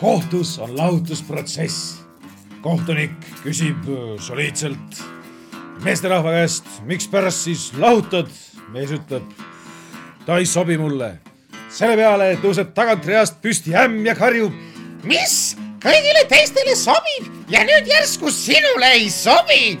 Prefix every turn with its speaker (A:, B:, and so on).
A: kohtus on lahutusprotsess. kohtunik küsib äh, soliidselt meesterahva käest, mikspärast siis lahutad. mees ütleb, ta ei sobi mulle. selle peale tõuseb tagant reast püsti ämm ja karjub.
B: mis kõigile teistele sobib ja nüüd järsku sinule ei sobi